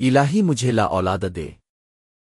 الہی مجھے لا اولاد دے۔